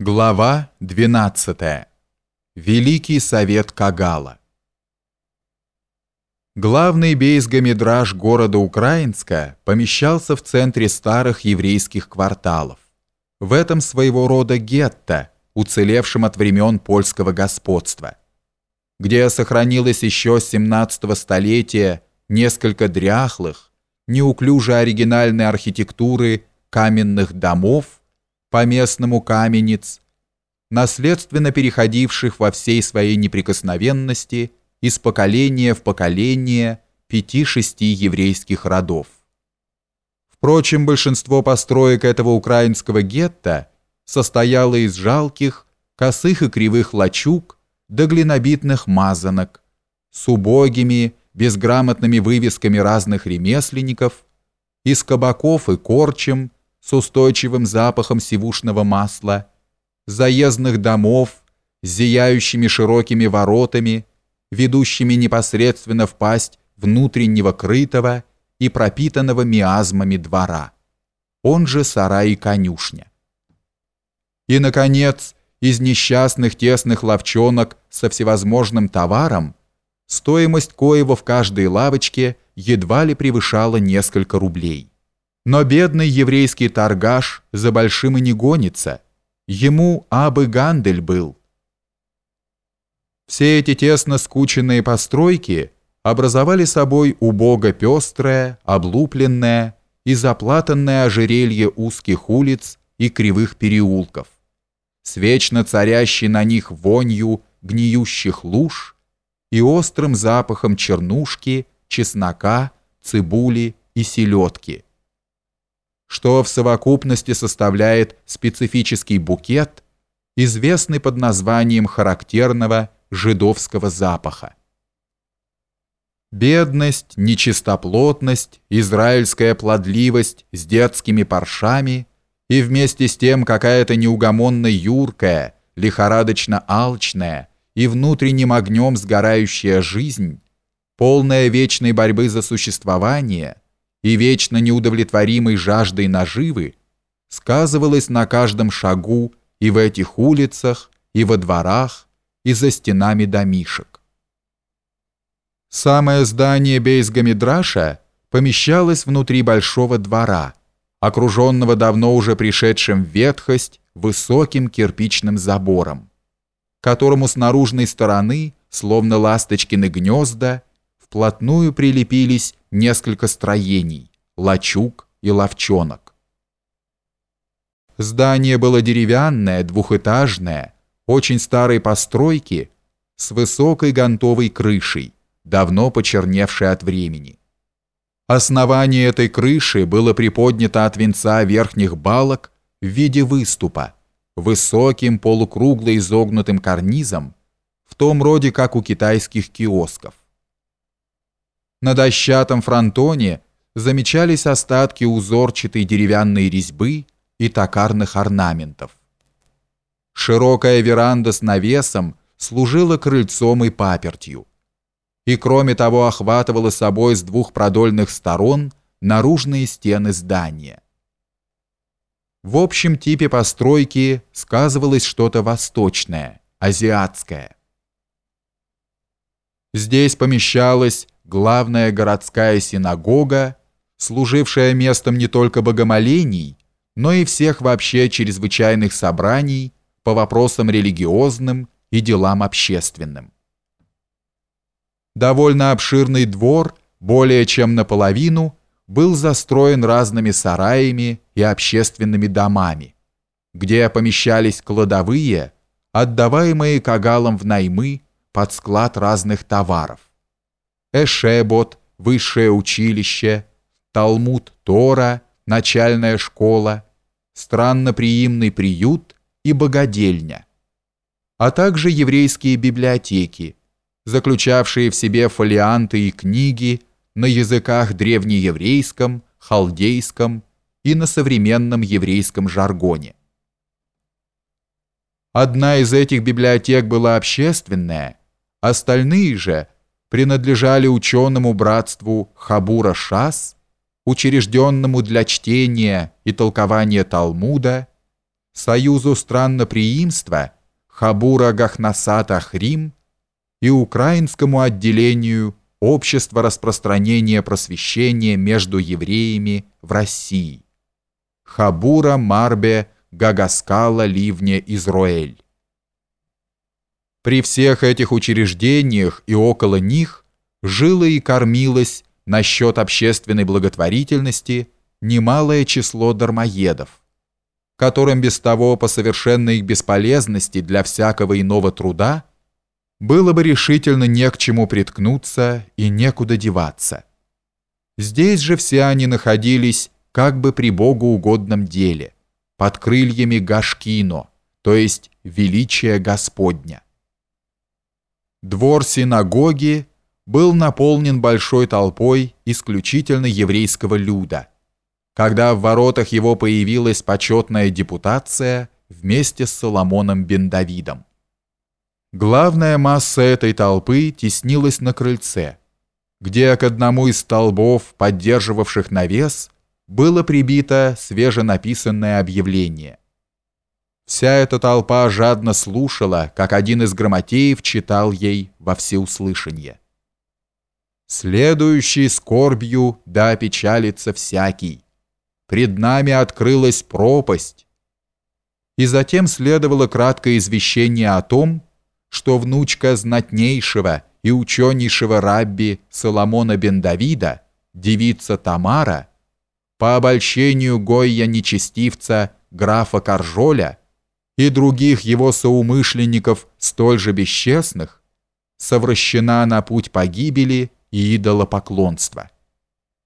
Глава 12. Великий совет Кагала. Главный бейсгамидраж города Украинска помещался в центре старых еврейских кварталов. В этом своего рода гетто, уцелевшем от времен польского господства, где сохранилось еще с 17 столетия несколько дряхлых, неуклюже оригинальной архитектуры каменных домов, по-местному каменец, наследственно переходивших во всей своей неприкосновенности из поколения в поколение пяти-шести еврейских родов. Впрочем, большинство построек этого украинского гетто состояло из жалких, косых и кривых лачуг до глинобитных мазанок с убогими, безграмотными вывесками разных ремесленников, из кабаков и корчем, с устойчивым запахом сивушного масла, заездных домов зияющими широкими воротами, ведущими непосредственно в пасть внутреннего крытого и пропитанного миазмами двора, он же сарай и конюшня. И, наконец, из несчастных тесных ловчонок со всевозможным товаром, стоимость коего в каждой лавочке едва ли превышала несколько рублей. Но бедный еврейский торгаш за большим и не гонится. Ему абы Гандель был. Все эти тесно скученные постройки образовали собой убого пестрое, облупленное и заплатанное ожерелье узких улиц и кривых переулков, с вечно царящей на них вонью гниющих луж и острым запахом чернушки, чеснока, цибули и селедки – что в совокупности составляет специфический букет, известный под названием характерного жидовского запаха. Бедность, нечистоплотность, израильская плодливость с детскими паршами и вместе с тем какая-то неугомонно юркая, лихорадочно алчная и внутренним огнем сгорающая жизнь, полная вечной борьбы за существование – и вечно неудовлетворимой жаждой наживы сказывалось на каждом шагу и в этих улицах, и во дворах, и за стенами домишек. Самое здание Бейсгамидраша помещалось внутри большого двора, окруженного давно уже пришедшим в ветхость высоким кирпичным забором, которому с наружной стороны, словно ласточкины гнезда, вплотную прилепились несколько строений, лачуг и ловчонок. Здание было деревянное, двухэтажное, очень старой постройки, с высокой гонтовой крышей, давно почерневшей от времени. Основание этой крыши было приподнято от венца верхних балок в виде выступа, высоким полукругло изогнутым карнизом, в том роде, как у китайских киосков. На дощатом фронтоне замечались остатки узорчатой деревянной резьбы и токарных орнаментов. Широкая веранда с навесом служила крыльцом и папертью. И кроме того охватывала собой с двух продольных сторон наружные стены здания. В общем типе постройки сказывалось что-то восточное, азиатское. Здесь помещалось главная городская синагога, служившая местом не только богомолений, но и всех вообще чрезвычайных собраний по вопросам религиозным и делам общественным. Довольно обширный двор, более чем наполовину, был застроен разными сараями и общественными домами, где помещались кладовые, отдаваемые кагалам в наймы под склад разных товаров. Эшебот, высшее училище, Талмуд Тора, начальная школа, странноприимный приют и богадельня, а также еврейские библиотеки, заключавшие в себе фолианты и книги на языках древнееврейском, халдейском и на современном еврейском жаргоне. Одна из этих библиотек была общественная, остальные же – принадлежали ученому братству Хабура Шас, учрежденному для чтения и толкования Талмуда, Союзу странноприимства Хабура Гахнасата Хрим и украинскому отделению Общества распространения просвещения между евреями в России. Хабура Марбе Гагаскала Ливне Израиль. При всех этих учреждениях и около них жило и кормилось насчет общественной благотворительности немалое число дармоедов, которым без того по совершенной их бесполезности для всякого иного труда было бы решительно не к чему приткнуться и некуда деваться. Здесь же все они находились как бы при Богу угодном деле, под крыльями Гашкино, то есть величия Господня. Двор синагоги был наполнен большой толпой исключительно еврейского люда, когда в воротах его появилась почетная депутация вместе с Соломоном бен Давидом. Главная масса этой толпы теснилась на крыльце, где к одному из столбов, поддерживавших навес, было прибито свеженаписанное объявление. Вся эта толпа жадно слушала, как один из грамотеев читал ей во всеуслышание. «Следующий скорбью да опечалится всякий. Пред нами открылась пропасть». И затем следовало краткое извещение о том, что внучка знатнейшего и ученейшего рабби Соломона бен Давида, девица Тамара, по обольщению Гойя нечестивца графа Каржоля и других его соумышленников столь же бесчестных, совращена на путь погибели и идолопоклонства.